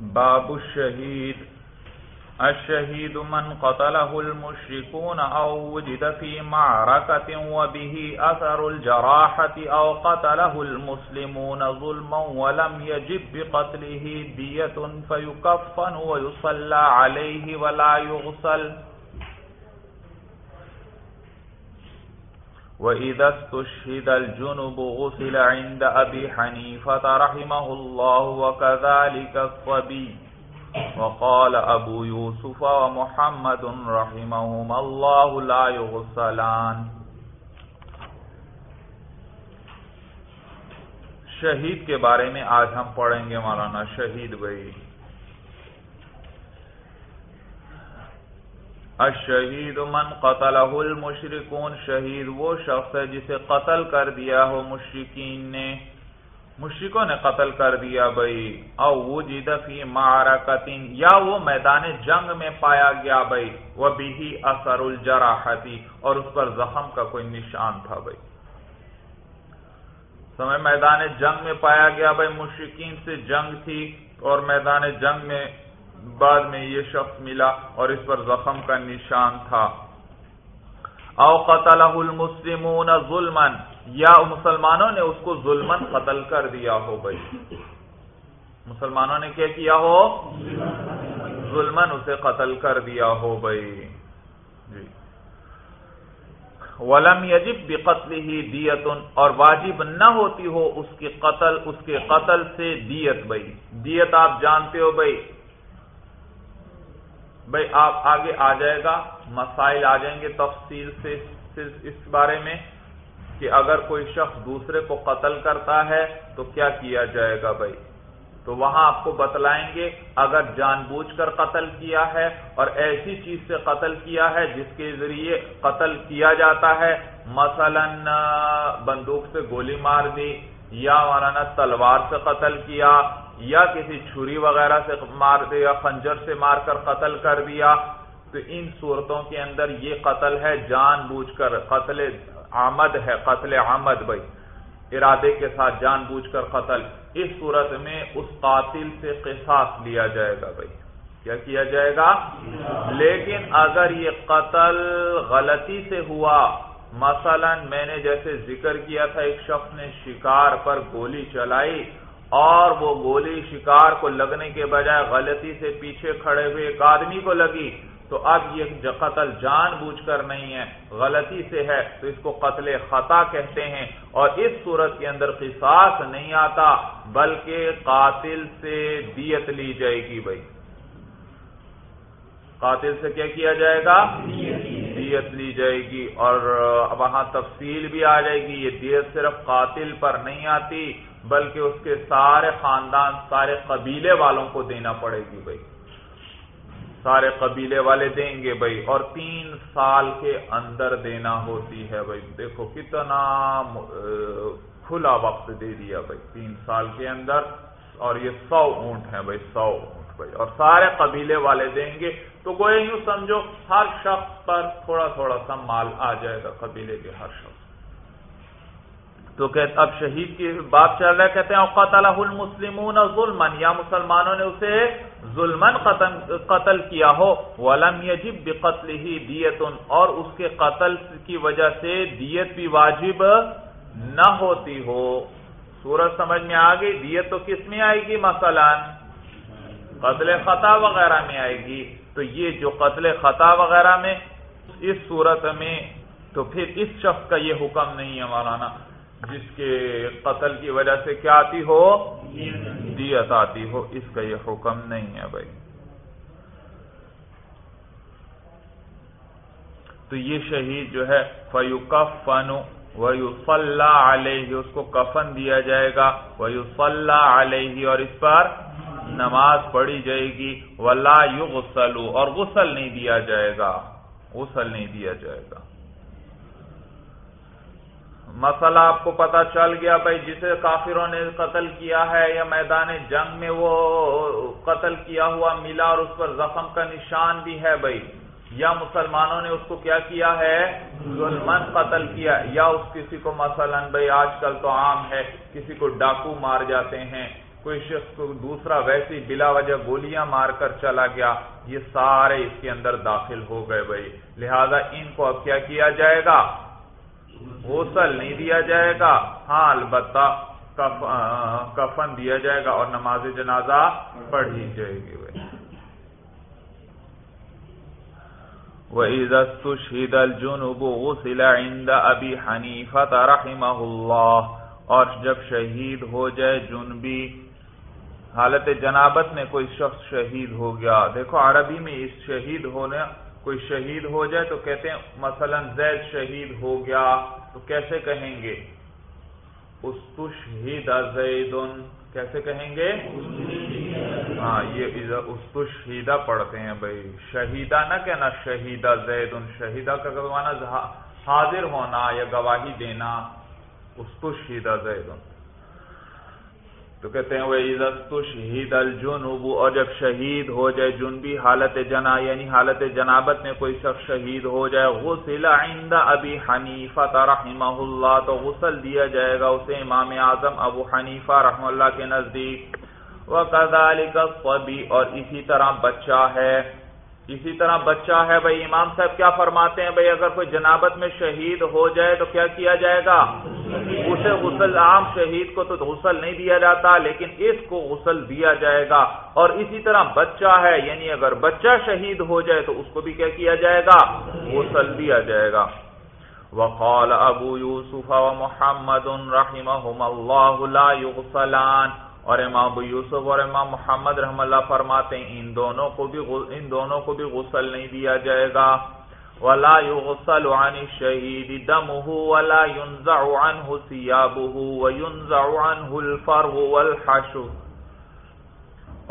باب الشهيد. الشهيد من قتله المشركون أو وجد في معركة وبه أثر الجراحة أو قتله المسلمون ظلما ولم يجب بقتله دية فيكفن ويصلى عليه ولا يغسل. وإذا استشهد الجنب غسل عند أبي حنيفة رحمه الله وكذلك الصبي وقال أبو يوسف ومحمد رحمهم الله لا يغسلان شہید کے بارے میں آج ہم پڑھیں گے مولانا شہید بھائی الشہید من قتلہ المشرکون، شہید وہ شخص ہے جسے قتل کر دیا ہو مشرقین نے۔ مشرکوں نے قتل کر دیا بھائی۔ او وجد فی معرکتن، یا وہ میدان جنگ میں پایا گیا بھائی۔ وہ بھی اثر الجراحتی، اور اس پر زخم کا کوئی نشان تھا بھائی۔ سمے میدان جنگ میں پایا گیا بھائی مشرقین سے جنگ تھی اور میدان جنگ میں بعد میں یہ شخص ملا اور اس پر زخم کا نشان تھا۔ او قتل المسلمون ظلم یا مسلمانوں نے اس کو ظلم قتل کر دیا ہو بھائی۔ مسلمانوں نے کیا کیا ہو؟ ظلم اسے قتل کر دیا ہو بھائی۔ جی۔ ولم یجب بقتل ہی دیتن اور واجب نہ ہوتی ہو اس کے قتل، اس کے قتل سے دیت بھائی۔ دیت آپ جانتے ہو بھائی۔ بھائی آپ آگے آ جائے گا، مسائل آ جائیں گے تفصیل سے اس بارے میں کہ اگر کوئی شخص دوسرے کو قتل کرتا ہے تو کیا کیا جائے گا بھائی؟ تو وہاں آپ کو بتلائیں گے، اگر جان بوجھ کر قتل کیا ہے اور ایسی چیز سے قتل کیا ہے جس کے ذریعے قتل کیا جاتا ہے، مثلا بندوق سے گولی مار دی یا مولانا تلوار سے قتل کیا یا کسی چھری وغیرہ سے مار دیا خنجر سے مار کر قتل کر دیا، تو ان صورتوں کے اندر یہ قتل ہے، جان بوجھ کر قتل آمد ہے، قتل آمد بھائی، ارادے کے ساتھ جان بوجھ کر قتل۔ اس صورت میں اس قاتل سے قصاص لیا جائے گا بھائی۔ کیا کیا جائے گا؟ لیکن اگر یہ قتل غلطی سے ہوا، مثلا میں نے جیسے ذکر کیا تھا، ایک شخص نے شکار پر گولی چلائی اور وہ گولی شکار کو لگنے کے بجائے غلطی سے پیچھے کھڑے ہوئے ایک آدمی کو لگی۔ تو اب یہ قتل جان بوجھ کر نہیں ہے، غلطی سے ہے۔ تو اس کو قتل خطا کہتے ہیں۔ اور اس صورت کے اندر قصاص نہیں آتا، بلکہ قاتل سے دیت لی جائے گی بھائی۔ قاتل سے کیا کیا جائے گا؟ دیت لی جائے گی۔ اور وہاں تفصیل بھی آ جائے گی۔ یہ دیت صرف قاتل پر نہیں آتی بلکہ اس کے سارے خاندان، سارے قبیلے والوں کو دینا پڑے گی بھائی۔ سارے قبیلے والے دیں گے بھائی۔ اور تین سال کے اندر دینا ہوتی ہے بھائی۔ دیکھو کتنا کھلا وقت دے دیا بھائی۔ تین سال کے اندر اور یہ سو اونٹ ہیں بھائی، سو اونٹ بھائی۔ اور سارے قبیلے والے دیں گے۔ تو گوئے یوں سمجھو، ہر شخص پر تھوڑا تھوڑا سا مال آ جائے گا قبیلے کے ہر شخص تو کہتے اب شہید کی بات چل رہا ہے، کہتے ہیں اوقات المسلمون ظلم یا مسلمانوں نے اسے ظلم قتل کیا ہو، ولم یجب بقتل ہی دیتن اور اس کے قتل کی وجہ سے دیت بھی واجب نہ ہوتی ہو۔ سورج سمجھ میں آ گئی، دیت تو کس میں آئے گی؟ مثلا قتل خطا وغیرہ میں آئے گی۔ تو یہ جو قتل خطا وغیرہ میں، اس صورت میں، تو پھر اس شخص کا یہ حکم نہیں ہے مولانا۔ جس کے قتل کی وجہ سے کیا آتی ہو؟ دیت آتی ہو۔ اس کا یہ حکم نہیں ہے بھائی۔ تو یہ شہید جو ہے فیوکفن فن علیہ، اس کو کفن دیا جائے گا۔ ویوسل علیہ، اور اس پر نماز پڑھی جائے گی۔ ولا یغسل اور غسل نہیں دیا جائے گا۔ غسل نہیں دیا جائے گا۔ مسئلہ آپ کو پتا چل گیا بھائی جسے کافروں نے قتل کیا ہے یا میدان جنگ میں وہ قتل کیا ہوا ملا اور اس پر زخم کا نشان بھی ہے بھائی۔ یا مسلمانوں نے اس کو کیا کیا ہے؟ ظلمن قتل کیا۔ یا اس کسی کو مثلا بھائی آج کل تو عام ہے، کسی کو ڈاکو مار جاتے ہیں، کوئی شخص کو دوسرا ویسی بلا وجہ گولیاں مار کر چلا گیا، یہ سارے اس کے اندر داخل ہو گئے بھائی۔ لہذا ان کو اب کیا کیا جائے گا؟ غسل نہیں دیا جائے گا۔ ہاں البتہ کفن دیا جائے گا اور نماز جنازہ پڑھی جائے گی۔ بھائی وَإِذَا اسْتُشْهِدَ الْجُنُبُ غُسِلَ عِنْدَ أَبِي حَنِيفَةَ رَحِمَهُ اللَّهِ۔ اور جب شہید ہو جائے جنبی، حالت جنابت میں کوئی شخص شہید ہو گیا۔ دیکھو، عربی میں اس شہید ہونے کوئی شہید ہو جائے تو کہتے ہیں مثلا زید شہید ہو گیا، تو کیسے کہیں گے؟ استشہید زیدن، کیسے کہیں گے؟ ہاں یہ استشہیدہ پڑھتے ہیں بھائی۔ شہیدہ نہ کہنا شہیدہ زیدن، شہیدہ کا مانا حاضر ہونا یا گواہی دینا۔ استشہیدہ زیدن۔ تو کہتے ہیں وہ عزت شہید الجنوب اور جب شہید ہو جائے جنبی حالت جنا یعنی حالت جنابت میں کوئی شخص شہید ہو جائے، غسل عند ابی حنیفہ رحمہ اللہ، تو غسل دیا جائے گا اسے امام اعظم ابو حنیفہ رحم اللہ کے نزدیک۔ وہ قدالبی اور اسی طرح بچہ ہے۔ اسی طرح بچہ ہے بھائی، امام صاحب کیا فرماتے ہیں؟ بھائی، اگر کوئی جنابت میں شہید ہو جائے تو کیا کیا جائے گا؟ اسے غسل عام شہید کو تو غسل نہیں دیا جاتا، لیکن اس کو غسل دیا جائے گا۔ اور اسی طرح بچہ ہے یعنی اگر بچہ شہید ہو جائے تو اس کو بھی کیا کیا جائے گا؟ غسل دیا جائے گا۔ وقال ابو یوسف و محمد رحمہم لا یغسلان۔ اور امام ابو یوسف اور امام محمد رحم اللہ فرماتے ہیں، ان دونوں کو بھی ان دونوں کو بھی غسل نہیں دیا جائے گا۔ ولا يغسل عن الشهيد دمه ولا ينزع عنه ثيابه وينزع عنه الفرو والحشو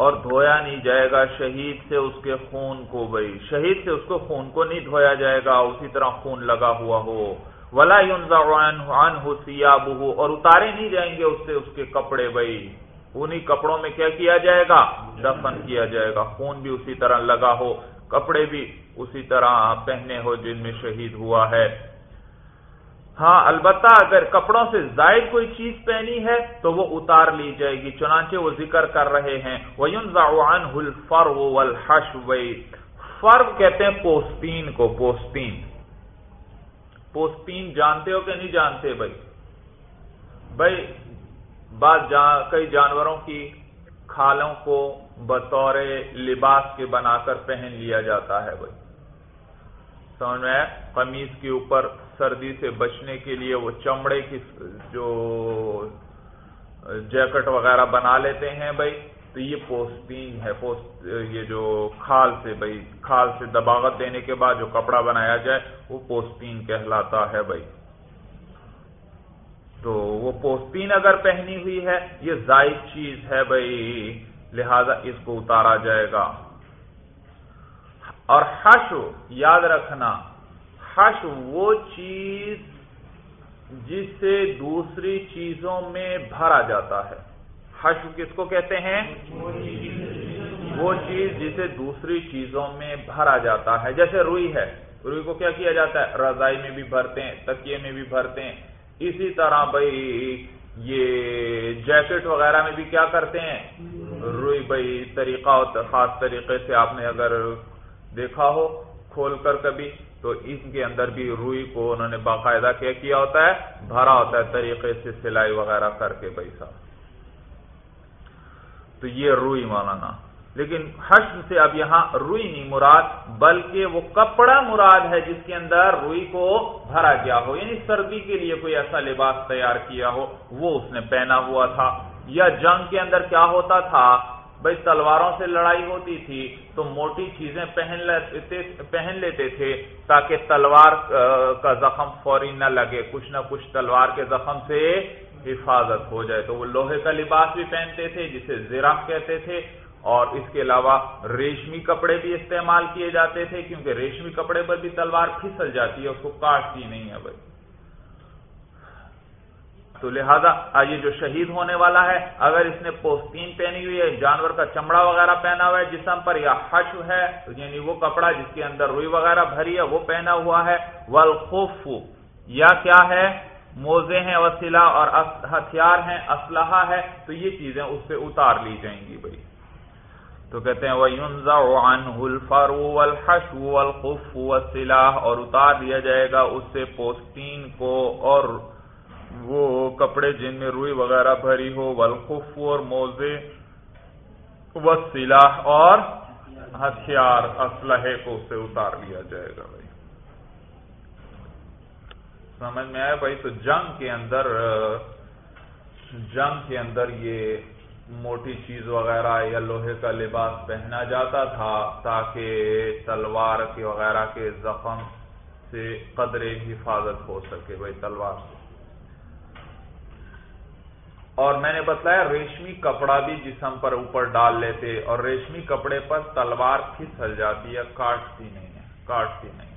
اور دھویا نہیں جائے گا، شہید سے اس کے خون کو بھائی شہید سے اس کو خون کو نہیں دھویا جائے گا، اسی طرح خون لگا ہوا ہو۔ ولا ينزع عنه ثيابه اور اتارے نہیں جائیں گے اس سے اس کے کپڑے بھائی انہی کپڑوں میں کیا کیا جائے گا؟ دفن کیا جائے گا۔ خون بھی اسی طرح لگا ہو، کپڑے بھی اسی طرح پہنے ہو جن میں شہید ہوا ہے۔ ہاں البتہ اگر کپڑوں سے زائد کوئی چیز پہنی ہے تو وہ اتار لی جائے گی، چنانچہ وہ ذکر کر رہے ہیں۔ فرو کہتے ہیں پوستین کو، پوستین۔ پوستین جانتے ہو کہ نہیں جانتے بھائی؟ بھائی بعض کئی جانوروں کی کھالوں کو بطور لباس کے بنا کر پہن لیا جاتا ہے بھائی۔ سمجھ میں قمیض کے اوپر سردی سے بچنے کے لیے وہ چمڑے کی جو جیکٹ وغیرہ بنا لیتے ہیں بھائی۔ تو یہ پوستین ہے، پوست، یہ جو کھال سے بھائی، کھال سے دباغت دینے کے بعد جو کپڑا بنایا جائے، وہ پوستین کہلاتا ہے بھائی۔ تو وہ پوستین اگر پہنی ہوئی ہے، یہ زائد چیز ہے بھائی لہذا اس کو اتارا جائے گا۔ اور حش یاد رکھنا حش وہ چیز جس سے دوسری چیزوں میں بھرا جاتا ہے۔ حش کس کو کہتے ہیں؟ وہ چیز جسے دوسری چیزوں میں بھرا جاتا ہے۔ جیسے روئی ہے، روئی کو کیا کیا جاتا ہے؟ رضائی میں بھی بھرتے ہیں، تکیے میں بھی بھرتے ہیں۔ اسی طرح بھائی یہ جیکٹ وغیرہ میں بھی کیا کرتے ہیں؟ روئی بھائی طریقہ ہوتا خاص طریقے سے آپ نے اگر دیکھا ہو کھول کر کبھی، تو اس کے اندر بھی روئی کو انہوں نے باقاعدہ کیا کیا ہوتا ہے، بھرا ہوتا ہے طریقے سے سلائی وغیرہ کر کے بھائی صاحب۔ تو یہ روئی مولانا۔ لیکن حشر سے اب یہاں روئی نہیں مراد، بلکہ وہ کپڑا مراد ہے جس کے اندر روئی کو بھرا گیا ہو۔ یعنی سردی کے لیے کوئی ایسا لباس تیار کیا ہو، وہ اس نے پہنا ہوا تھا۔ یا جنگ کے اندر کیا ہوتا تھا؟ بھائی تلواروں سے لڑائی ہوتی تھی تو موٹی چیزیں پہن لیتے پہن لیتے تھے تاکہ تلوار کا زخم فوری نہ لگے، کچھ نہ کچھ تلوار کے زخم سے حفاظت ہو جائے۔ تو وہ لوہے کا لباس بھی پہنتے تھے جسے زیرا کہتے تھے۔ اور اس کے علاوہ ریشمی کپڑے بھی استعمال کیے جاتے تھے کیونکہ ریشمی کپڑے پر بھی تلوار پھسل جاتی ہے اس کو کاٹتی نہیں ہے بھائی۔ تو لہذا یہ جو شہید ہونے والا ہے، اگر اس نے پوستین پہنی ہوئی ہے، جانور کا چمڑا وغیرہ پہنا ہوا ہے، جسم پر یا حش ہے یعنی وہ کپڑا جس کے اندر روئی وغیرہ بھری ہے، وہ پہنا ہوا ہے۔ والخف یا کیا ہے؟ موزے ہیں، وسیلہ اور ہتھیار ہیں، اسلحہ ہے، تو یہ چیزیں اس سے اتار لی جائیں گی بھائی۔ تو کہتے ہیں اور اتار دیا جائے گا اس سے پوسٹین کو اور وہ کپڑے جن میں روئی وغیرہ بھری ہو ولخف اور موزے و سلاح اور ہتھیار، اسلحے کو اس سے اتار لیا جائے گا بھائی۔ سمجھ میں آیا بھائی؟ تو جنگ کے اندر، جنگ کے اندر یہ موٹی چیز وغیرہ یا لوہے کا لباس پہنا جاتا تھا تاکہ تلوار کے وغیرہ کے زخم سے قدرے حفاظت ہو سکے بھائی تلوار سے۔ اور میں نے بتایا ریشمی کپڑا بھی جسم پر اوپر ڈال لیتے اور ریشمی کپڑے پر تلوار پھسل جاتی ہے، کاٹتی نہیں ہے، کاٹتی نہیں۔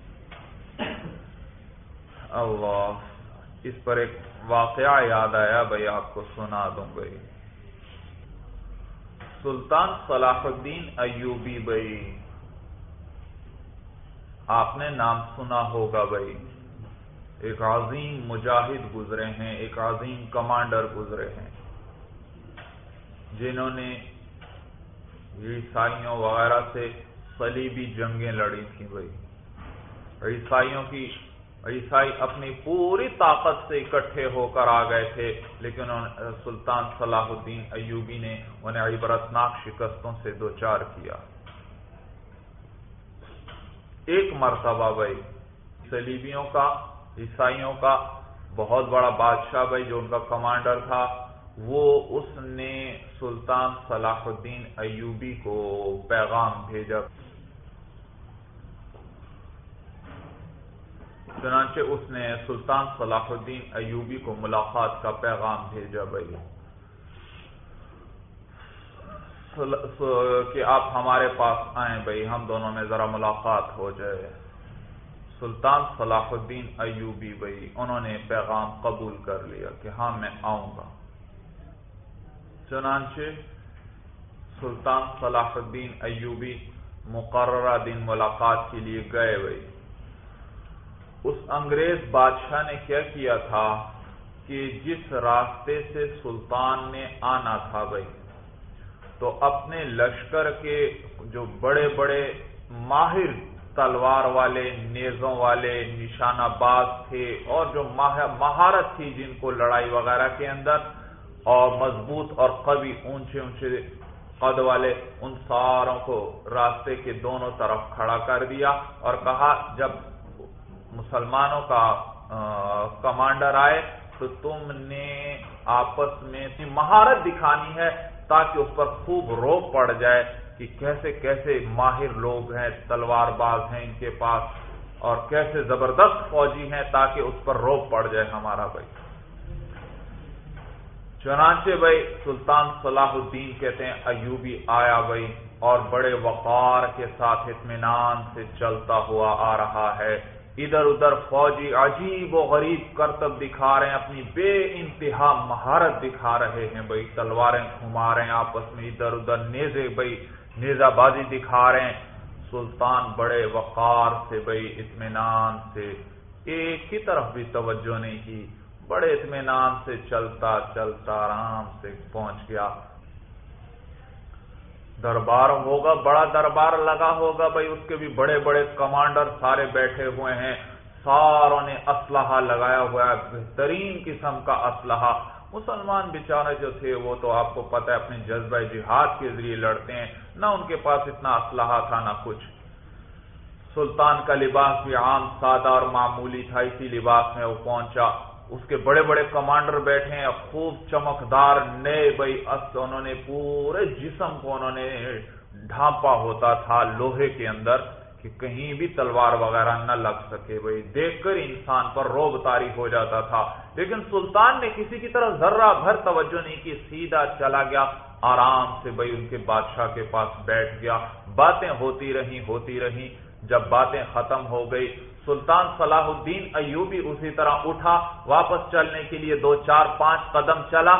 اللہ، اس پر ایک واقعہ یاد آیا بھائی، آپ کو سنا دوں بھائی۔ سلطان صلاح الدین ایوبی بھائی۔ آپ نے نام سنا ہوگا بھائی۔ ایک عظیم مجاہد گزرے ہیں، ایک عظیم کمانڈر گزرے ہیں۔ جنہوں نے عیسائیوں وغیرہ سے صلیبی جنگیں لڑی تھیں بھائی۔ عیسائیوں کی عیسائی اپنی پوری طاقت سے اکٹھے ہو کر آ گئے تھے، لیکن سلطان صلاح الدین ایوبی نے انہیں عبرتناک شکستوں سے دو چار کیا۔ ایک مرتبہ بھائی سلیبیوں کا، عیسائیوں کا بہت بڑا بادشاہ بھائی جو ان کا کمانڈر تھا، وہ اس نے سلطان صلاح الدین ایوبی کو پیغام بھیجا۔ چنانچہ اس نے سلطان صلاح الدین ایوبی کو ملاقات کا پیغام بھیجا بھائی۔ کہ آپ ہمارے پاس آئیں بھائی، ہم دونوں میں ذرا ملاقات ہو جائے۔ سلطان صلاح الدین ایوبی بھائی، انہوں نے پیغام قبول کر لیا کہ ہاں میں آؤں گا۔ چنانچہ سلطان صلاح الدین ایوبی مقررہ دن ملاقات کے لیے گئے بھائی۔ اس انگریز بادشاہ نے کیا کیا تھا کہ جس راستے سے سلطان نے آنا تھا بھائی، تو اپنے لشکر کے جو بڑے بڑے ماہر تلوار والے، نیزوں والے، نشانہ باز تھے اور جو مہارت تھی جن کو لڑائی وغیرہ کے اندر، اور مضبوط اور قوی اونچے اونچے قد والے، ان ساروں کو راستے کے دونوں طرف کھڑا کر دیا اور کہا، جب مسلمانوں کا کمانڈر آئے تو تم نے آپس میں مہارت دکھانی ہے تاکہ اس پر خوب روپ پڑ جائے کہ کیسے کیسے ماہر لوگ ہیں، تلوار باز ہیں ان کے پاس اور کیسے زبردست فوجی ہیں تاکہ اس پر روپ پڑ جائے ہمارا بھائی۔ چنانچہ بھائی سلطان صلاح الدین کہتے ہیں، ایوبی آیا بھائی اور بڑے وقار کے ساتھ اطمینان سے چلتا ہوا آ رہا ہے۔ ادھر ادھر فوجی عجیب و غریب کرتب دکھا رہے ہیں، اپنی بے انتہا مہارت دکھا رہے ہیں، بھائی تلواریں گھما رہے ہیں آپس میں، ادھر ادھر نیزے، بھائی نیزا بازی دکھا رہے ہیں۔ سلطان بڑے وقار سے، بھائی اطمینان سے، ایک ہی طرف بھی توجہ نہیں کی، بڑے اطمینان سے چلتا چلتا آرام سے پہنچ گیا۔ دربار ہوگا، بڑا دربار لگا ہوگا بھائی، اس کے بھی بڑے بڑے کمانڈر سارے بیٹھے ہوئے ہیں۔ ساروں نے اسلحہ لگایا ہوا ہے، بہترین قسم کا اسلحہ۔ مسلمان بیچارے جو تھے، وہ تو آپ کو پتہ ہے اپنے جذبہ جہاد کے ذریعے لڑتے ہیں۔ نہ ان کے پاس اتنا اسلحہ تھا، نہ کچھ۔ سلطان کا لباس بھی عام، سادہ اور معمولی تھا، اسی لباس میں وہ پہنچا۔ اس کے بڑے بڑے کمانڈر بیٹھے ہیں، خوب چمکدار نئے بھائی انہوں نے، پورے جسم کو انہوں نے ڈھانپا ہوتا تھا لوہے کے اندر کہ کہیں بھی تلوار وغیرہ نہ لگ سکے بھائی۔ دیکھ کر انسان پر روب تاری ہو جاتا تھا۔ لیکن سلطان نے کسی کی طرح ذرہ بھر توجہ نہیں کی، سیدھا چلا گیا۔ آرام سے بھائی ان کے بادشاہ کے پاس بیٹھ گیا۔ باتیں ہوتی رہی ہوتی رہی جب باتیں ختم ہو گئی، سلطان صلاح الدین ایوبی اسی طرح اٹھا، واپس چلنے کے لیے دو چار پانچ قدم چلا۔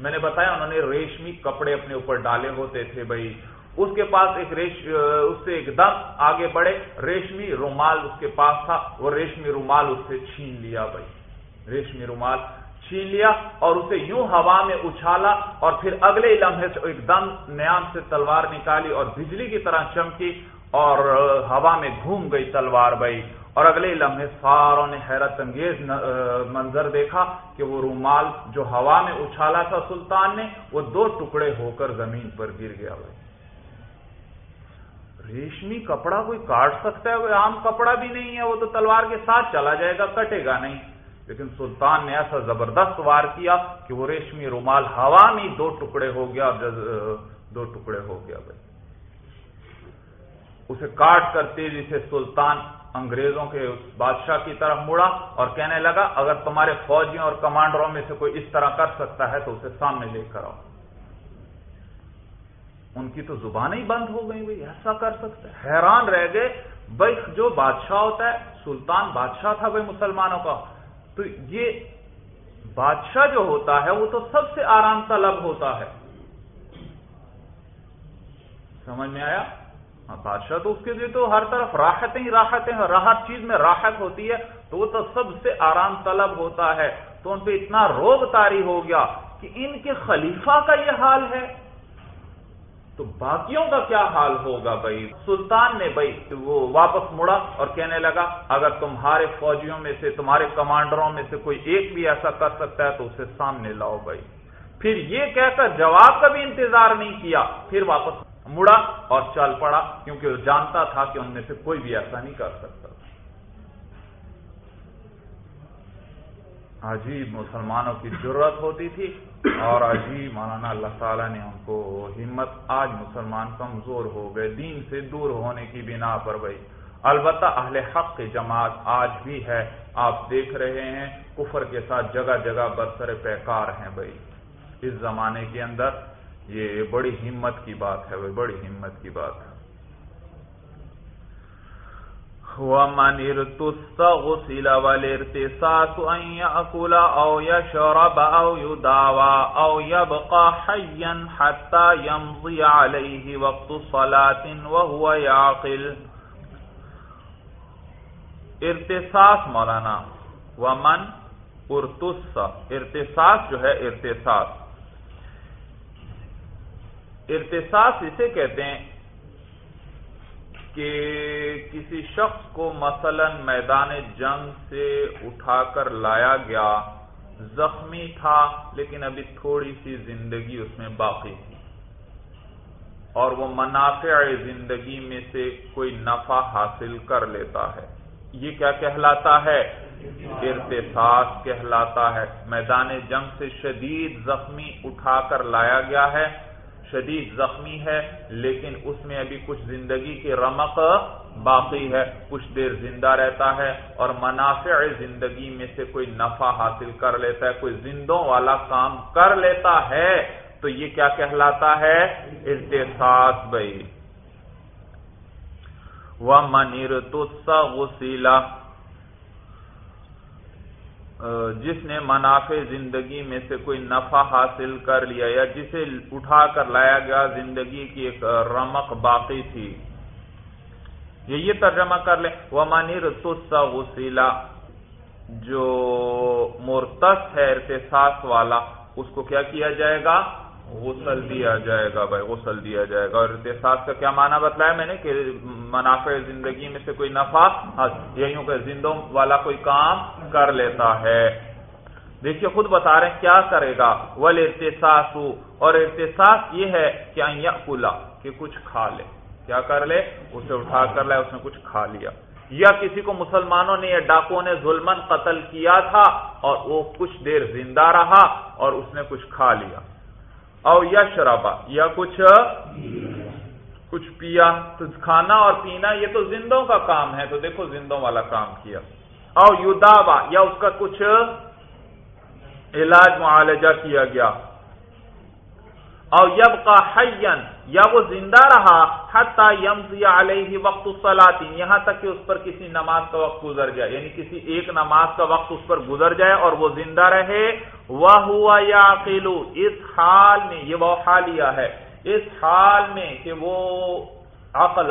میں نے بتایا، انہوں نے ریشمی کپڑے اپنے اوپر ڈالے ہوتے تھے بھائی۔ اس کے پاس ایک ریش، اس سے ایک دم آگے بڑھے۔ ریشمی رومال اس کے پاس تھا، وہ ریشمی رومال اس سے چھین لیا بھائی۔ ریشمی رومال چھین لیا اور اسے یوں ہوا میں اچھالا اور پھر اگلے لمحے سے ایک دم نیام سے تلوار نکالی اور بجلی کی طرح چمکی۔ اور ہوا میں گھوم گئی تلوار بھائی اور اگلے لمحے ساروں نے حیرت انگیز منظر دیکھا کہ وہ رومال جو ہوا میں اچھالا تھا سلطان نے، وہ دو ٹکڑے ہو کر زمین پر گر گیا بھائی ریشمی کپڑا کوئی کاٹ سکتا ہے؟ کوئی عام کپڑا بھی نہیں ہے۔ وہ تو تلوار کے ساتھ چلا جائے گا، کٹے گا نہیں۔ لیکن سلطان نے ایسا زبردست وار کیا کہ وہ ریشمی رومال ہوا میں دو ٹکڑے ہو گیا اور دو ٹکڑے ہو گیا بھائی اسے کاٹ کر تیزی سے سلطان انگریزوں کے بادشاہ کی طرف مڑا اور کہنے لگا، اگر تمہارے فوجیوں اور کمانڈروں میں سے کوئی اس طرح کر سکتا ہے تو اسے سامنے لے کر آؤ۔ ان کی تو زبانیں ہی بند ہو گئی بھائی، ایسا کر سکتا ہے حیران رہ گئے بھائی جو بادشاہ ہوتا ہے، سلطان بادشاہ تھا بھائی مسلمانوں کا۔ تو یہ بادشاہ جو ہوتا ہے، وہ تو سب سے آرام طلب ہوتا ہے۔ سمجھ میں آیا؟ ہاں، بادشاہ تو اس کے لیے تو ہر طرف راحتیں ہی راحتیں ہر چیز میں راحت ہوتی ہے، تو وہ تو سب سے آرام طلب ہوتا ہے۔ تو ان پہ اتنا روگ تاری ہو گیا کہ ان کے خلیفہ کا یہ حال ہے۔ تو باقیوں کا کیا حال ہوگا بھائی؟ سلطان نے بھائی وہ واپس مڑا اور کہنے لگا، اگر تمہارے فوجیوں میں سے، تمہارے کمانڈروں میں سے کوئی ایک بھی ایسا کر سکتا ہے تو اسے سامنے لاؤ بھائی۔ پھر یہ کہہ کر جواب کا بھی انتظار نہیں کیا، پھر واپس مڑا اور چل پڑا کیونکہ وہ جانتا تھا کہ ان میں سے کوئی بھی ایسا نہیں کر سکتا۔ عجیب مسلمانوں کی ضرورت ہوتی تھی اور عجیب، مولانا اللہ تعالیٰ نے ان کو ہمت، آج مسلمان کمزور ہو گئے، دین سے دور ہونے کی بنا پر بھائی۔ البتہ اہل حق کی جماعت آج بھی ہے، آپ دیکھ رہے ہیں، کفر کے ساتھ جگہ جگہ برسر پیکار ہیں بھائی۔ اس زمانے کے اندر یہ بڑی ہمت کی بات ہے بھائی بڑی ہمت کی بات ہے۔ ومن ارتستغسل والارتساس ان يأكل او يشرب او يداوى او يبقى حيا حتى يمضي عليه وقت صلاة وهو يعقل۔ ارتساس مولانا، ومن ارتس، ارتساس جو ہے، ارتساس۔ ارتساس اسے کہتے ہیں کہ کسی شخص کو مثلا میدان جنگ سے اٹھا کر لایا گیا، زخمی تھا، لیکن ابھی تھوڑی سی زندگی اس میں باقی تھی۔ اور وہ منافع زندگی میں سے کوئی نفع حاصل کر لیتا ہے۔ یہ کیا کہلاتا ہے؟ ارتفاق کہلاتا ہے۔ میدان جنگ سے شدید زخمی اٹھا کر لایا گیا ہے۔ شدید زخمی ہے، لیکن اس میں ابھی کچھ زندگی کی رمق باقی ہے، کچھ دیر زندہ رہتا ہے اور منافع زندگی میں سے کوئی نفع حاصل کر لیتا ہے، کوئی زندوں والا کام کر لیتا ہے۔ تو یہ کیا کہلاتا ہے؟ ارتساس بھائی۔ وہ منیر تو غسیلا جس نے منافع زندگی میں سے کوئی نفع حاصل کر لیا یا جسے اٹھا کر لایا گیا، زندگی کی ایک رمق باقی تھی۔ یہ ترجمہ کر لیں۔ وہ منیر غسیلا جو مرتس ہے ارتساس والا، اس کو کیا کیا جائے گا؟ غسل دیا جائے گا، بھائی غسل دیا جائے گا۔ اور ارتساس کا کیا معنی بتلایا میں نے کہ منافع زندگی میں سے کوئی نفع یہی یعنی کہ زندوں والا کوئی کام کر لیتا ہے۔ دیکھیے خود بتا رہے ہیں کیا کرے گا۔ ول ارتساس اور ارتساس یہ ہے کہ کلا کہ کچھ کھا لے۔ کیا کر لے؟ اسے اٹھا کر لے، اس نے کچھ کھا لیا۔ یا کسی کو مسلمانوں نے یا ڈاکو نے ظلمن قتل کیا تھا اور وہ کچھ دیر زندہ رہا اور اس نے کچھ کھا لیا۔ او یا شرابا، یا کچھ کچھ پیا، تو کھانا اور پینا، یہ تو زندوں کا کام ہے، تو دیکھو زندوں والا کام کیا۔ او یو یا اس کا کچھ علاج، معالجہ کیا گیا۔ اور یب کا یا وہ زندہ رہا، حتی یمزی علیہ وقت الصلاتی یہاں تک کہ اس پر کسی نماز کا وقت گزر جائے یعنی کسی ایک نماز کا وقت اس پر گزر جائے اور وہ زندہ رہے وہ ہوا یا اس حال میں، یہ وہ حالیہ ہے، اس حال میں کہ وہ عقل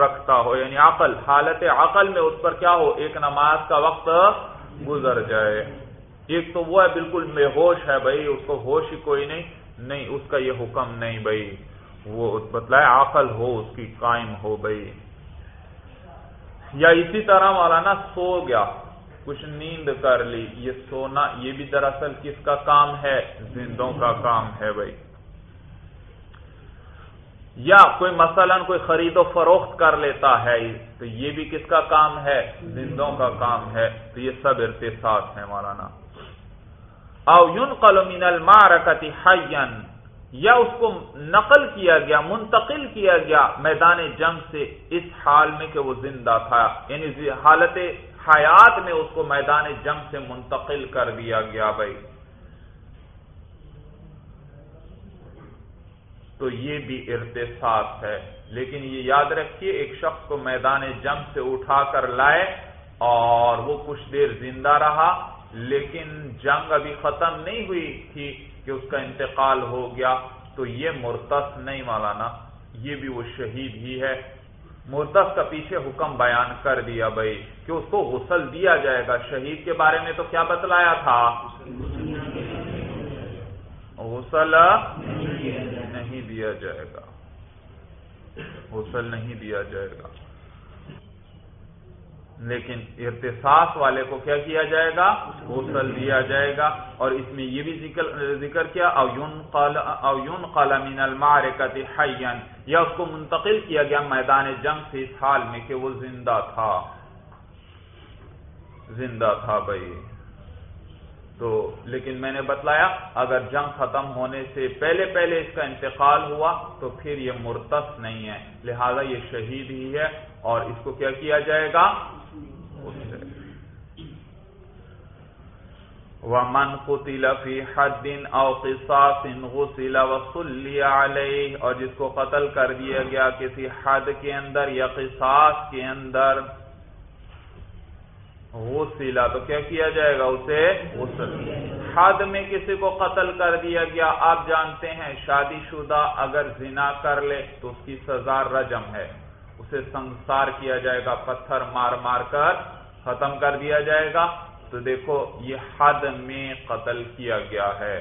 رکھتا ہو یعنی عقل، حالت عقل میں اس پر کیا ہو، ایک نماز کا وقت گزر جائے۔ ایک تو وہ ہے، بالکل بے ہوش ہے، بھائی، اس کو ہوش ہی کوئی نہیں۔ نہیں، اس کا یہ حکم نہیں بھائی۔ وہ بتلائے عقل ہو، اس کی قائم ہو بھائی۔ یا اسی طرح مولانا سو گیا۔ کچھ نیند کر لی، یہ سونا، یہ بھی دراصل کس کا کام ہے؟ زندوں کا کام ہے بھائی۔ یا کوئی مثلا کوئی خرید و فروخت کر لیتا ہے، تو یہ بھی کس کا کام ہے؟ زندوں کا کام ہے۔ تو یہ سب ارتساس ہے مولانا۔ او یون قلومین المارکتی حین یا اس کو نقل کیا گیا، منتقل کیا گیا میدان جنگ سے اس حال میں کہ وہ زندہ تھا. یعنی حالت حیات میں اس کو میدان جنگ سے منتقل کر دیا گیا بھائی. تو یہ بھی ارتساس ہے. لیکن یہ یاد رکھیے، ایک شخص کو میدان جنگ سے اٹھا کر لائے اور وہ کچھ دیر زندہ رہا لیکن جنگ ابھی ختم نہیں ہوئی تھی کہ اس کا انتقال ہو گیا، تو یہ مرتس نہیں مولانا، یہ بھی وہ شہید ہی ہے۔ مرتس کا پیچھے حکم بیان کر دیا بھائی کہ اس کو غسل دیا جائے گا۔ شہید کے بارے میں تو کیا بتلایا تھا؟ غسل نہیں دیا جائے گا۔ غسل نہیں دیا جائے گا۔ لیکن ارتساس والے کو کیا کیا جائے گا؟ غسل دیا جائے گا۔ اور اس میں یہ بھی ذکر کیا اویون قلمین المارکت حین یا اس کو منتقل کیا گیا میدان جنگ سے اس حال میں کہ وہ زندہ تھا۔ زندہ تھا بھائی۔ تو لیکن میں نے بتلایا اگر جنگ ختم ہونے سے پہلے پہلے اس کا انتقال ہوا تو پھر یہ مرتس نہیں ہے۔ لہذا یہ شہید ہی ہے اور اس کو کیا کیا جائے گا؟ ومن قتل فی حد او قصاص غسل وصلی علیہ اور جس کو قتل کر دیا گیا کسی حد کے اندر یا قصاص کے اندر غسلا تو کیا کیا جائے گا اسے؟ غسل۔ حد میں کسی کو قتل کر دیا گیا، آپ جانتے ہیں شادی شدہ اگر زنا کر لے تو اس کی سزا رجم ہے۔ اسے سنسار کیا جائے گا، پتھر مار مار کر ختم کر دیا جائے گا۔ تو دیکھو، یہ حد میں قتل کیا گیا ہے،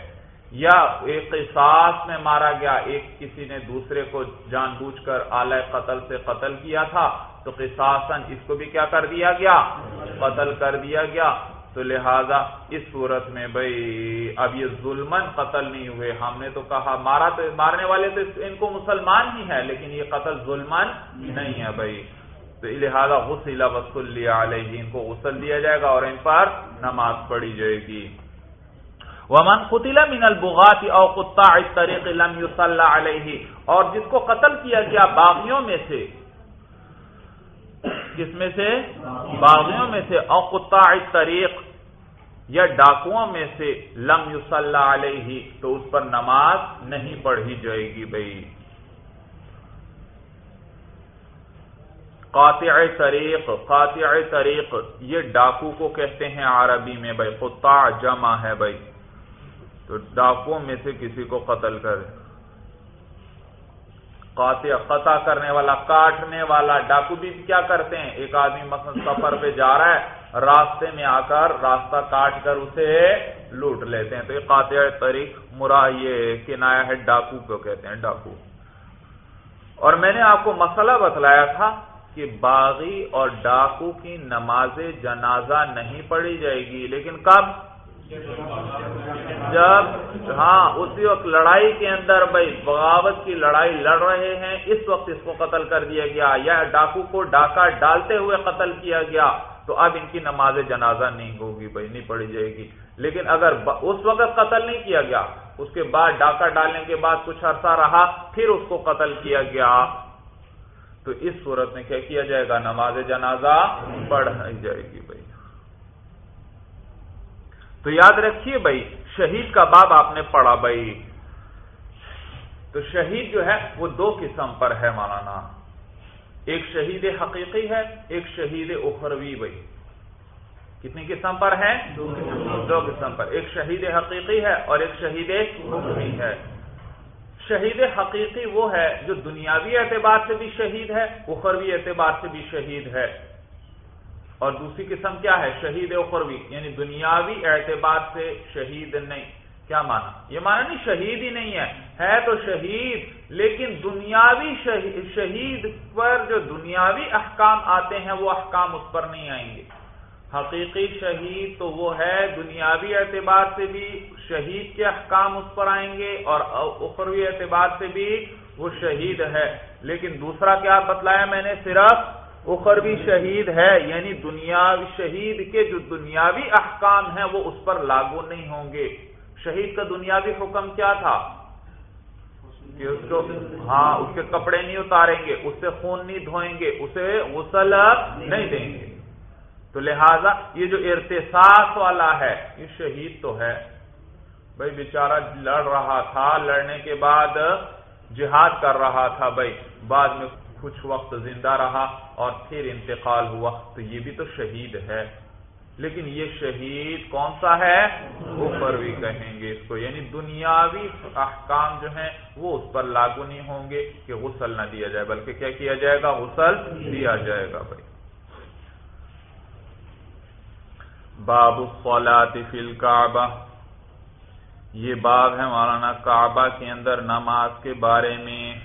یا ایک قصاص میں مارا گیا، ایک کسی نے دوسرے کو جان بوجھ کر آلہ قتل سے قتل کیا تھا، تو قصاصن اس کو بھی کیا کر دیا گیا؟ قتل کر دیا گیا۔ تو لہذا اس صورت میں بھائی، اب یہ ظلمن قتل نہیں ہوئے۔ ہم نے تو کہا، مارا تو، مارنے والے تو ان کو مسلمان ہی ہے لیکن یہ قتل ظلمن نہیں ہے بھائی۔ تو لہذا غسل وسلی علیہ، ان کو غسل دیا جائے گا اور ان پر نماز پڑھی جائے گی۔ ومن قتل من البغات او قطاع الطريق لم يصلى عليه، اور جس کو قتل کیا گیا باغیوں میں سے، کس میں سے؟ باغیوں میں سے۔ او قطاع الطريق، یا ڈاکوؤں میں سے۔ لم یصلى علیہ تو اس پر نماز نہیں پڑھی جائے گی بھائی۔ قاطع طریق قاطع طریق، یہ ڈاکو کو کہتے ہیں عربی میں بھائی، قطاع جمع ہے بھائی۔ تو ڈاکو میں سے کسی کو قتل کر قاطع، قطع کرنے والا، کاٹنے والا، ڈاکو بھی کیا کرتے ہیں؟ ایک آدمی مثلا سفر پہ جا رہا ہے، راستے میں آ کر راستہ کاٹ کر اسے لوٹ لیتے ہیں۔ تو یہ قاطع طریق، مرا، یہ کنایا ہے، ڈاکو کو کہتے ہیں، ڈاکو۔ اور میں نے آپ کو مسئلہ بتلایا تھا کہ باغی اور ڈاکو کی نماز جنازہ نہیں پڑھی جائے گی، لیکن کب؟ جب ہاں اسی وقت لڑائی کے اندر بھائی، بغاوت کی لڑائی لڑ رہے ہیں، اس وقت اس کو قتل کر دیا گیا، یا ڈاکو کو ڈاکہ ڈالتے ہوئے قتل کیا گیا، تو اب ان کی نماز جنازہ نہیں ہوگی بھائی، نہیں پڑی جائے گی۔ لیکن اگر اس وقت قتل نہیں کیا گیا، اس کے بعد ڈاکہ ڈالنے کے بعد کچھ عرصہ رہا، پھر اس کو قتل کیا گیا۔ تو اس صورت میں کیا کیا جائے گا؟ نماز جنازہ پڑھائی جائے گی بھائی۔ تو یاد رکھیے بھائی، شہید کا باب آپ نے پڑھا بھائی۔ تو شہید جو ہے، وہ دو قسم پر ہے مولانا۔ ایک شہید حقیقی ہے، ایک شہید اخروی بھائی۔ کتنی قسم پر ہے دو قسم پر۔ ایک شہید حقیقی ہے اور ایک شہید اخروی ہے۔ شہید حقیقی وہ ہے جو دنیاوی اعتبار سے بھی شہید ہے، اخروی اعتبار سے بھی شہید ہے۔ اور دوسری قسم کیا ہے؟ شہید اخروی یعنی دنیاوی اعتبار سے شہید نہیں۔ کیا مانا یہ مانا نہیں شہید ہی نہیں ہے۔ ہے تو شہید، لیکن دنیاوی شہید پر جو دنیاوی احکام آتے ہیں، وہ احکام اس پر نہیں آئیں گے۔ حقیقی شہید تو وہ ہے، دنیاوی اعتبار سے بھی شہید کے احکام اس پر آئیں گے اور اخروی اعتبار سے بھی وہ شہید ہے۔ لیکن دوسرا کیا بتلایا میں نے؟ صرف اخروی شہید ہے یعنی دنیاوی شہید کے جو دنیاوی احکام ہیں وہ اس پر لاگو نہیں ہوں گے۔ شہید کا دنیاوی حکم کیا تھا؟ کہ اس کو ہاں اس کے کپڑے نہیں اتاریں گے، اس سے خون نہیں دھوئیں گے، اسے غسل نہیں دیں گے۔ تو لہذا یہ جو ارتساس والا ہے، یہ شہید تو ہے۔ بھائی بیچارہ لڑ رہا تھا، لڑنے کے بعد جہاد کر رہا تھا، بھائی بعد میں کچھ وقت زندہ رہا اور پھر انتقال ہوا۔ تو یہ بھی تو شہید ہے۔ لیکن یہ شہید کون سا ہے؟ اوپر بھی کہیں گے اس کو۔ یعنی دنیاوی احکام جو ہیں، وہ اس پر لاگو نہیں ہوں گے کہ غسل نہ دیا جائے، بلکہ کیا کیا جائے گا؟ غسل دیا جائے گا، بھائی۔ باب الصلاة فی الكعبہ یہ باب ہے مولانا کعبہ کے اندر نماز کے بارے میں۔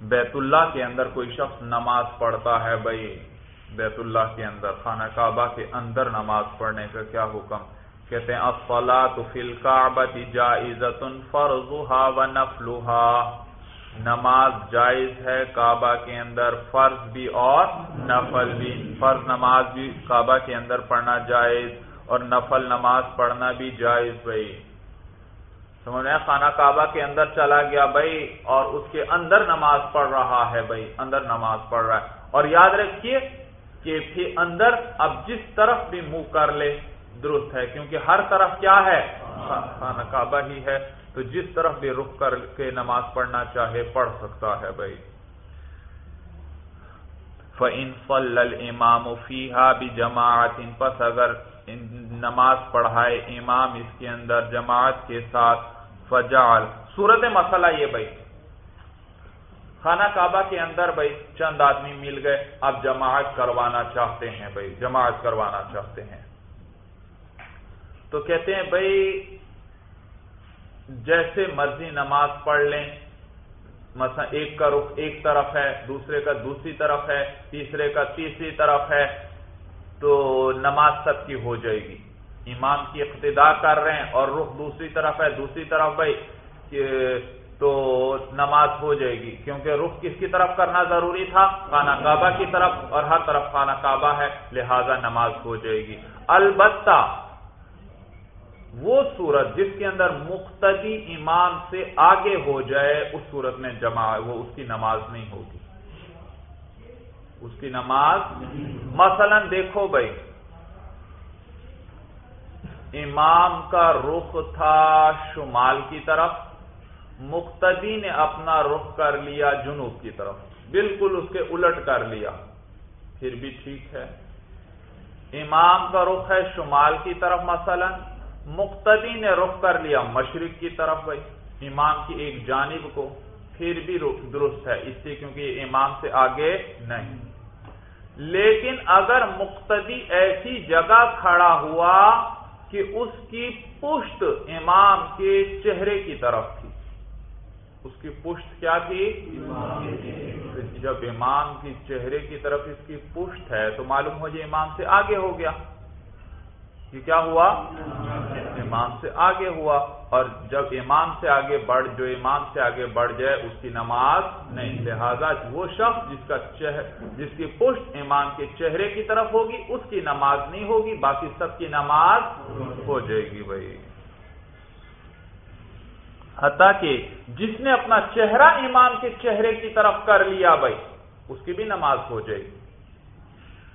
بیت اللہ کے اندر کوئی شخص نماز پڑھتا ہے بھائی؟ بیت اللہ کے اندر، خانہ کعبہ کے اندر نماز پڑھنے کا کیا حکم؟ کہتے ہیں، الصلاة فی الكعبہ جائزت فرضها و نفلها نماز جائز ہے کعبہ کے اندر فرض بھی اور نفل بھی۔ فرض نماز بھی کعبہ کے اندر پڑھنا جائز اور نفل نماز پڑھنا بھی جائز بھائی۔ سمجھ خانہ کعبہ کے اندر چلا گیا بھائی اور اس کے اندر نماز پڑھ رہا ہے بھائی۔ اندر نماز پڑھ رہا ہے۔ اور یاد رکھیے کہ پھر اندر اب جس طرف بھی منہ کر لے، درست ہے۔ کیونکہ ہر طرف کیا ہے؟ خانہ کعبہ ہی ہے۔ تو جس طرف بھی رخ کر کے نماز پڑھنا چاہے، پڑھ سکتا ہے بھائی۔ فَإِن صَلَّ الْإِمَامُ فِيهَا بِجَمَاعَةٍ، پس اگر نماز پڑھائے امام اس کے اندر جماعت کے ساتھ فجال صورت مسئلہ یہ بھائی۔ خانہ کعبہ کے اندر بھائی چند آدمی مل گئے، اب جماعت کروانا چاہتے ہیں بھائی، جماعت کروانا چاہتے ہیں۔ تو کہتے ہیں بھائی جیسے مرضی نماز پڑھ لیں، مثلا ایک کا رخ ایک طرف ہے، دوسرے کا دوسری طرف ہے، تیسرے کا تیسری طرف ہے، تو نماز سب کی ہو جائے گی۔ امام کی اقتدا کر رہے ہیں اور رخ دوسری طرف ہے، دوسری طرف بھائی تو نماز ہو جائے گی۔ کیونکہ رخ کس کی طرف کرنا ضروری تھا؟ خانہ کعبہ کی طرف، اور ہر طرف خانہ کعبہ ہے، لہذا نماز ہو جائے گی۔ البتہ وہ صورت جس کے اندر مقتدی امام سے آگے ہو جائے، اس صورت میں جمع، وہ اس کی نماز نہیں ہوگی۔ اس کی نماز مثلا دیکھو بھائی، امام کا رخ تھا شمال کی طرف، مقتدی نے اپنا رخ کر لیا جنوب کی طرف۔ بالکل اس کے الٹ کر لیا۔ پھر بھی ٹھیک ہے۔ امام کا رخ ہے شمال کی طرف مثلا مقتدی نے رخ کر لیا مشرق کی طرف بھائی امام کی ایک جانب کو، پھر بھی درست ہے، اس لیے کیونکہ یہ امام سے آگے نہیں۔ لیکن اگر مقتدی ایسی جگہ کھڑا ہوا کہ اس کی پشت امام کے چہرے کی طرف تھی۔ اس کی پشت کیا تھی؟ جب امام کی چہرے کی طرف اس کی پشت ہے تو معلوم ہو جائے امام سے آگے ہو گیا۔ یہ کیا ہوا؟ امام سے آگے ہوا اور جب امام سے آگے بڑھ، جو امام سے آگے بڑھ جائے، اس کی نماز نہیں، لہذا وہ شخص جس کا جس کی پشت امام کے چہرے کی طرف ہوگی، اس کی نماز نہیں ہوگی، باقی سب کی نماز ہو جائے گی بھائی۔ حتیٰ کہ جس نے اپنا چہرہ امام کے چہرے کی طرف کر لیا بھائی، اس کی بھی نماز ہو جائے گی۔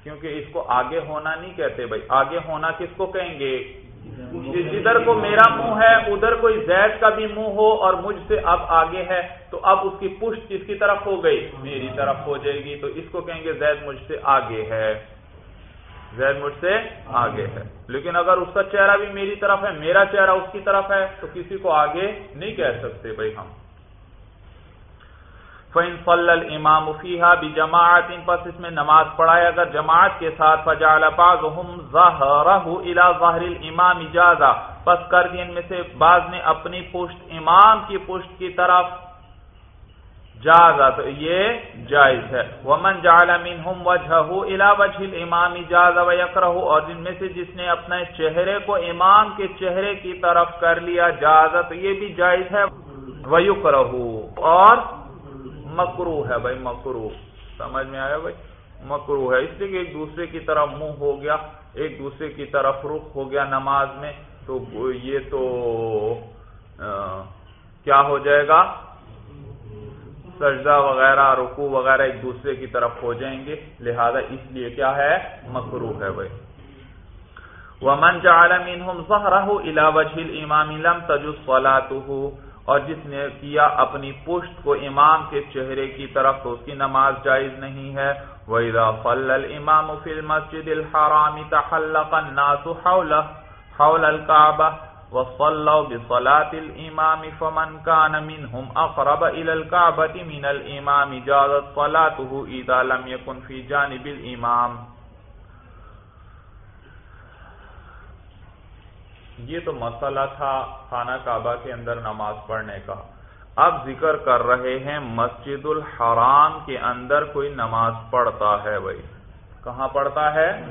کیونکہ اس کو آگے ہونا نہیں کہتے بھائی۔ آگے ہونا کس کو کہیں گے؟ جدھر کو میرا منہ ہے ادھر کوئی زید کا بھی منہ ہو اور مجھ سے اب آگے ہے تو اب اس کی پشت کس کی طرف ہو گئی؟ میری طرف ہو جائے گی۔ تو اس کو کہیں گے زید مجھ سے آگے ہے۔ زید مجھ سے آگے ہے۔ لیکن اگر اس کا چہرہ بھی میری طرف ہے میرا چہرہ اس کی طرف ہے تو کسی کو آگے نہیں کہہ سکتے بھائی ہم۔ فَإِن صَلَّ الْإِمَامُ فِيهَا بِجَمَاعَةٍ، پس اس میں نماز پڑھائے، اگر جماعت کے ساتھ فَجَعَلَ بَعْضُهُمْ ظَهْرَهُ إِلَى ظَهْرِ الْإِمَامِ جَازَ پس کر دی ان میں سے بعض نے اپنی پشت، امام کی پشت کی طرف جازا، تو یہ جائز ہے۔ وَمَنْ جَعَلَ مِنْهُمْ وَجْهَهُ إِلَى وَجْهِ الْإِمَامِ جَازَ وَيَكْرَهُ، اور جن میں سے جس نے اپنے چہرے کو امام کے چہرے کی طرف کر لیا جازا، تو یہ بھی جائز ہے۔ وَيُكْرَهُ، اور مکرو ہے بھائی مکرو سمجھ میں آیا بھائی؟ مکرو ہے۔ اس لیے کہ ایک دوسرے کی طرف منہ ہو گیا، ایک دوسرے کی طرف رخ ہو گیا نماز میں، تو یہ تو کیا ہو جائے گا؟ سجدہ وغیرہ رکو وغیرہ ایک دوسرے کی طرف ہو جائیں گے۔ لہذا اس لیے کیا ہے؟ مکرو ہے بھائی۔ ومن جعل منهم ظهره الى وجه الامام لم تجوز صلاته۔ اور جس نے کیا اپنی پشت کو امام کے چہرے کی طرف تو اس کی نماز جائز نہیں ہے۔ وَإِذَا صَلَّ الْإِمَامُ فِي الْمَسْجِدِ الْحَرَامِ تَحَلَّقَ النَّاسُ حَوْلَهُ، حَوْلَ الْكَعْبَةِ، وَصَلَّوْا بِصَلَاةِ الْإِمَامِ فَمَنْ كَانَ مِنْهُمْ أَقْرَبَ إِلَى الْكَعْبَةِ مِنَ الْإِمَامِ، جَازَتْ صَلَاتُهُ إِذَا لَمْ يَكُنْ فِي جَانِبِ الْإِمَامِ۔ یہ تو مسئلہ تھا خانہ کعبہ کے اندر نماز پڑھنے کا۔ اب ذکر کر رہے ہیں مسجد الحرام کے اندر کوئی نماز پڑھتا ہے بھائی۔ کہاں پڑھتا ہے؟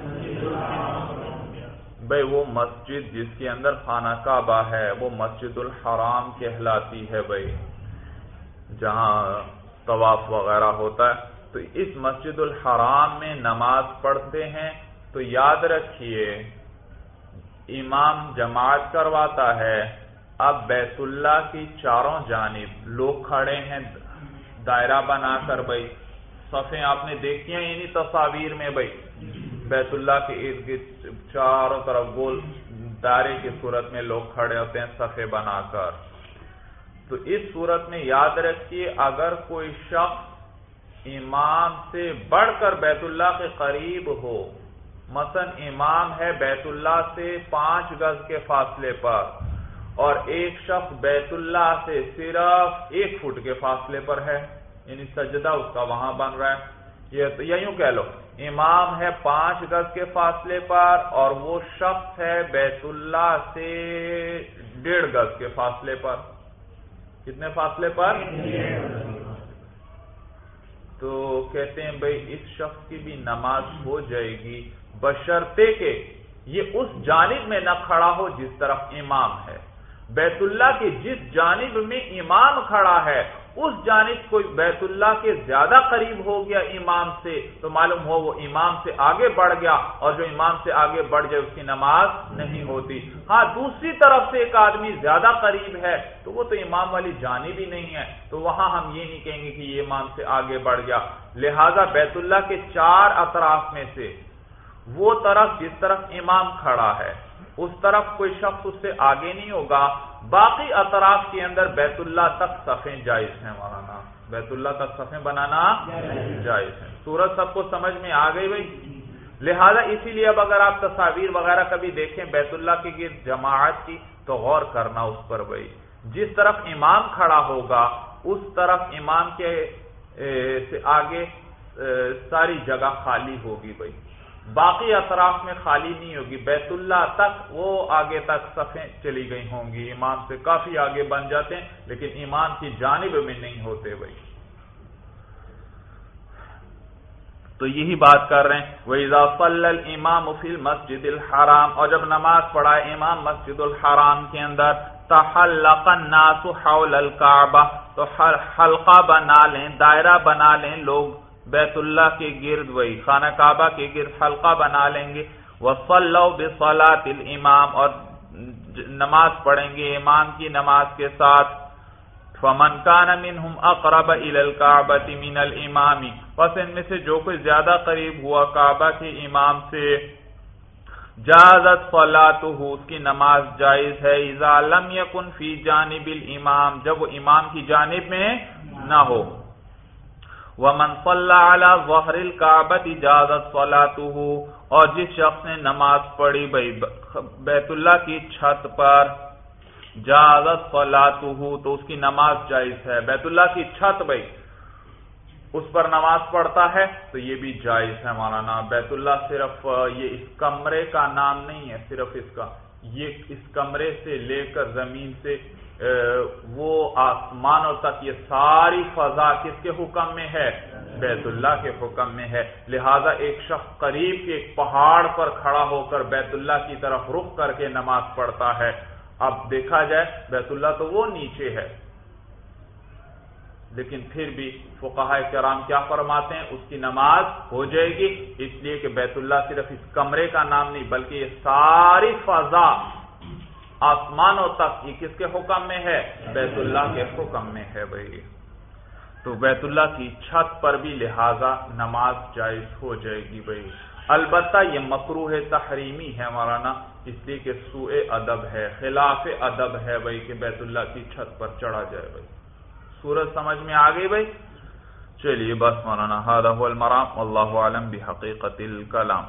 بھائی وہ مسجد جس کے اندر خانہ کعبہ ہے، وہ مسجد الحرام کہلاتی ہے بھائی۔ جہاں طواف وغیرہ ہوتا ہے۔ تو اس مسجد الحرام میں نماز پڑھتے ہیں۔ تو یاد رکھیے امام جماعت کرواتا ہے۔ اب بیت اللہ کی چاروں جانب لوگ کھڑے ہیں، دائرہ بنا کر بھائی۔ صفیں آپ نے دیکھی ہیں انہی تصاویر میں بھائی۔ بیت اللہ کے ارد گرد چاروں طرف گول دائرے کی صورت میں لوگ کھڑے ہوتے ہیں صفے بنا کر۔ تو اس صورت میں یاد رکھیے، اگر کوئی شخص امام سے بڑھ کر بیت اللہ کے قریب ہو مثلا امام ہے بیت اللہ سے پانچ گز کے فاصلے پر اور ایک شخص بیت اللہ سے صرف ایک فٹ کے فاصلے پر ہے یعنی سجدہ اس کا وہاں بن رہا ہے۔ یہ یا یوں کہہ لو، امام ہے پانچ گز کے فاصلے پر اور وہ شخص ہے بیت اللہ سے ڈیڑھ گز کے فاصلے پر۔ کتنے فاصلے پر؟ تو کہتے ہیں بھائی اس شخص کی بھی نماز ہو جائے گی۔ بشرتے کہ یہ اس جانب میں نہ کھڑا ہو جس طرف امام ہے۔ بیت اللہ کے جس جانب میں امام کھڑا ہے، اس جانب کوئی بیت اللہ کے زیادہ قریب ہو گیا امام سے، تو معلوم ہو وہ امام سے آگے بڑھ گیا اور جو امام سے آگے بڑھ جائے، اس کی نماز نہیں ہوتی۔ ہاں دوسری طرف سے ایک آدمی زیادہ قریب ہے، تو وہ تو امام والی جانب ہی نہیں ہے۔ تو وہاں ہم یہ نہیں کہیں گے کہ یہ امام سے آگے بڑھ گیا۔ لہذا بیت اللہ کے چار اطراف میں سے وہ طرف جس طرف امام کھڑا ہے، اس طرف کوئی شخص اس سے آگے نہیں ہوگا۔ باقی اطراف کے اندر بیت اللہ تک صفیں جائز ہیں، مولانا۔ بیت اللہ تک صفیں بنانا جائز ہیں۔ سورج سب کو سمجھ میں آ گئی بھائی؟ لہذا اسی لیے اب اگر آپ تصاویر وغیرہ کبھی دیکھیں بیت اللہ کے گرد جماعت کی، تو غور کرنا اس پر بھائی۔ جس طرف امام کھڑا ہوگا، اس طرف امام کے سے آگے ساری جگہ خالی ہوگی بھائی۔ باقی اطراف میں خالی نہیں ہوگی، بیت اللہ تک وہ آگے تک صفیں چلی گئی ہوں گی۔ امام سے کافی آگے بن جاتے ہیں، لیکن امام کی جانب میں نہیں ہوتے بھائی۔ تو یہی بات کر رہے ہیں۔ وہ اضافل امام فل مسجد الحرام، اور جب نماز پڑھائے امام مسجد الحرام کے اندر، تحلق الناس حول الكعبہ تو حلقہ بنا لیں، دائرہ بنا لیں لوگ۔ بیت اللہ کے گرد وہی، خانہ کعبہ کے گرد حلقہ بنا لیں گے۔ وہ فلو بسلاط امام اور نماز پڑھیں گے امام کی نماز کے ساتھ۔ فمن کان منہم اقرب الى الكعبة من الامام پس ان میں سے جو کوئی زیادہ قریب ہوا کعبہ کے امام سے، جازت صلاته اس کی نماز جائز ہے۔ اذا لم يكن في جانب الامام جب وہ امام کی جانب میں نہ ہو۔ ومن صلى على ظهر الكعبه اجازت صلاته اور جس شخص نے نماز پڑھی بیت اللہ کی چھت پر جازت صلاته، تو اس کی نماز جائز ہے۔ بیت اللہ کی چھت بھائی، اس پر نماز پڑھتا ہے، تو یہ بھی جائز ہے مولانا۔ بیت اللہ صرف یہ اس کمرے کا نام نہیں ہے، صرف اس کا۔ یہ اس کمرے سے لے کر زمین سے وہ آسمانوں تک یہ ساری فضا کس کے حکم میں ہے؟ بیت اللہ کے حکم میں ہے۔ لہذا ایک شخص قریب کے ایک پہاڑ پر کھڑا ہو کر بیت اللہ کی طرف رخ کر کے نماز پڑھتا ہے۔ اب دیکھا جائے بیت اللہ تو وہ نیچے ہے۔ لیکن پھر بھی فقہ کرام کیا فرماتے ہیں؟ اس کی نماز ہو جائے گی، اس لیے کہ بیت اللہ صرف اس کمرے کا نام نہیں، بلکہ یہ ساری فضا آسمانوں تک یہ کس کے حکم میں ہے؟ بیت اللہ کے حکم میں ہے بھائی۔ تو بیت اللہ کی چھت پر بھی لہذا نماز جائز ہو جائے گی بھائی۔ البتہ یہ مکروح تحریمی ہے مولانا، اس لیے کہ سوئے ادب ہے، خلاف ادب ہے بھائی، کہ بیت اللہ کی چھت پر چڑھا جائے بھائی۔ سورج سمجھ میں آ گئی بھائی؟ چلیے بس مولانا المرام اللہ عالم بحقیقت الکلام.